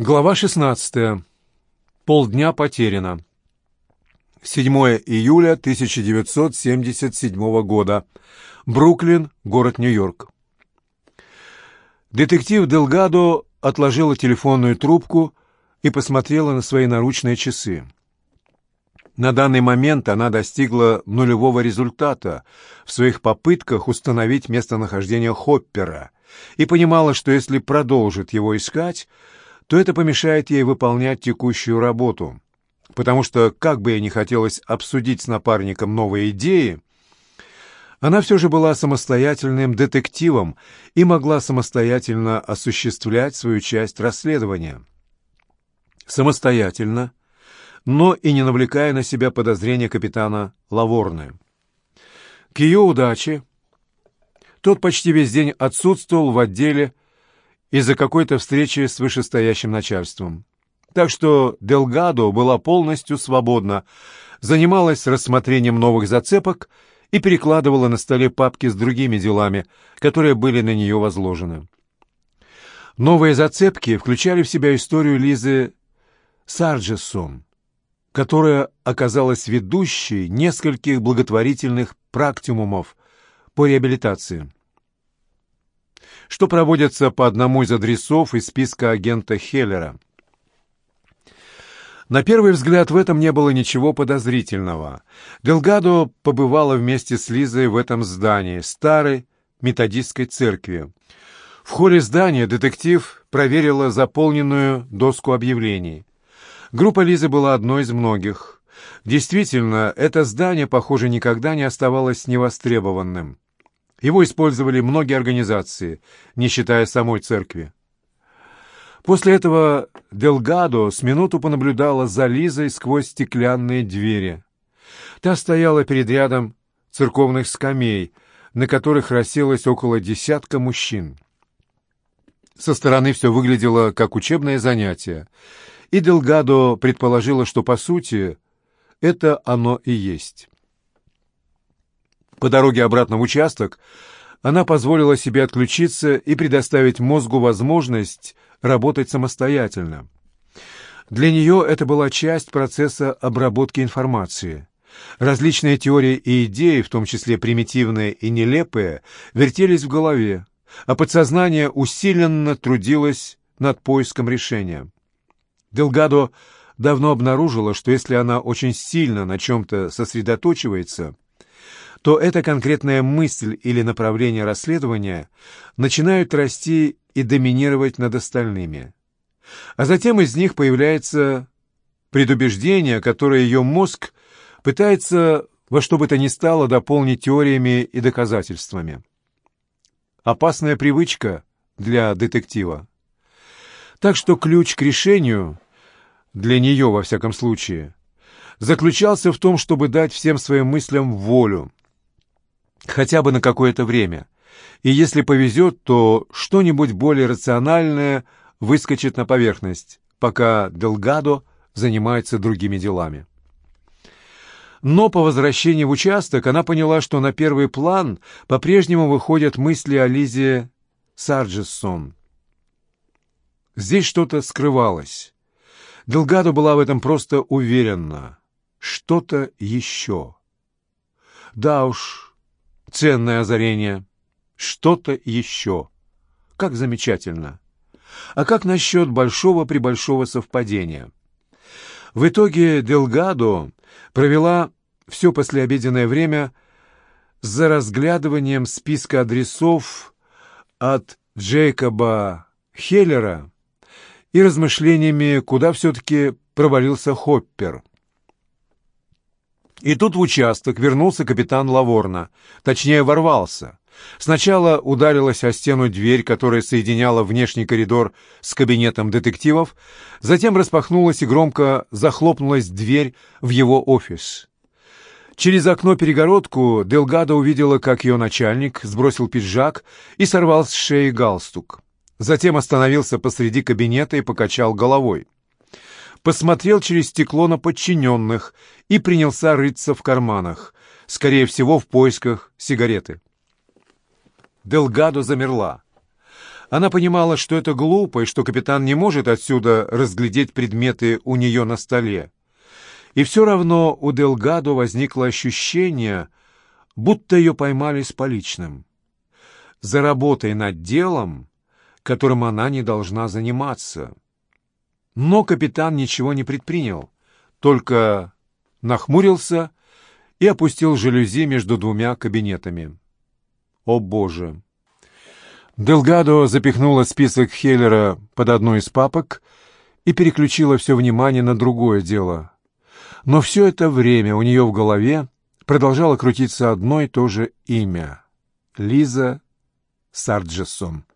Глава 16. Полдня потеряно. 7 июля 1977 года. Бруклин, город Нью-Йорк. Детектив Делгадо отложила телефонную трубку и посмотрела на свои наручные часы. На данный момент она достигла нулевого результата в своих попытках установить местонахождение Хоппера и понимала, что если продолжит его искать, то это помешает ей выполнять текущую работу, потому что, как бы ей не хотелось обсудить с напарником новые идеи, она все же была самостоятельным детективом и могла самостоятельно осуществлять свою часть расследования. Самостоятельно, но и не навлекая на себя подозрения капитана Лаворны. К ее удаче тот почти весь день отсутствовал в отделе из-за какой-то встречи с вышестоящим начальством. Так что Делгадо была полностью свободна, занималась рассмотрением новых зацепок и перекладывала на столе папки с другими делами, которые были на нее возложены. Новые зацепки включали в себя историю Лизы Сарджессон, которая оказалась ведущей нескольких благотворительных практикумов по реабилитации что проводятся по одному из адресов из списка агента Хеллера. На первый взгляд в этом не было ничего подозрительного. Делгадо побывала вместе с Лизой в этом здании, старой методистской церкви. В холле здания детектив проверила заполненную доску объявлений. Группа Лизы была одной из многих. Действительно, это здание, похоже, никогда не оставалось невостребованным. Его использовали многие организации, не считая самой церкви. После этого Делгадо с минуту понаблюдала за Лизой сквозь стеклянные двери. Та стояла перед рядом церковных скамей, на которых расселось около десятка мужчин. Со стороны все выглядело как учебное занятие, и Делгадо предположила, что, по сути, это оно и есть. По дороге обратно в участок она позволила себе отключиться и предоставить мозгу возможность работать самостоятельно. Для нее это была часть процесса обработки информации. Различные теории и идеи, в том числе примитивные и нелепые, вертелись в голове, а подсознание усиленно трудилось над поиском решения. Делгадо давно обнаружила, что если она очень сильно на чем-то сосредоточивается – то эта конкретная мысль или направление расследования начинают расти и доминировать над остальными. А затем из них появляется предубеждение, которое ее мозг пытается во что бы то ни стало дополнить теориями и доказательствами. Опасная привычка для детектива. Так что ключ к решению, для нее во всяком случае, заключался в том, чтобы дать всем своим мыслям волю, хотя бы на какое-то время. И если повезет, то что-нибудь более рациональное выскочит на поверхность, пока Делгадо занимается другими делами. Но по возвращении в участок она поняла, что на первый план по-прежнему выходят мысли о Лизе Сарджессон. Здесь что-то скрывалось. Делгадо была в этом просто уверена. Что-то еще. Да уж, Ценное озарение. Что-то еще. Как замечательно. А как насчет большого-пребольшого совпадения? В итоге Делгадо провела все послеобеденное время за разглядыванием списка адресов от Джейкоба Хеллера и размышлениями, куда все-таки провалился Хоппер. И тут в участок вернулся капитан Лаворна, точнее ворвался. Сначала ударилась о стену дверь, которая соединяла внешний коридор с кабинетом детективов, затем распахнулась и громко захлопнулась дверь в его офис. Через окно-перегородку Делгадо увидела, как ее начальник сбросил пиджак и сорвал с шеи галстук. Затем остановился посреди кабинета и покачал головой посмотрел через стекло на подчиненных и принялся рыться в карманах, скорее всего, в поисках сигареты. Делгадо замерла. Она понимала, что это глупо, и что капитан не может отсюда разглядеть предметы у нее на столе. И все равно у Делгадо возникло ощущение, будто ее поймали с поличным. За работой над делом, которым она не должна заниматься. Но капитан ничего не предпринял, только нахмурился и опустил жалюзи между двумя кабинетами. О, Боже! Делгадо запихнула список Хеллера под одну из папок и переключила все внимание на другое дело. Но все это время у нее в голове продолжало крутиться одно и то же имя — Лиза Сарджесом.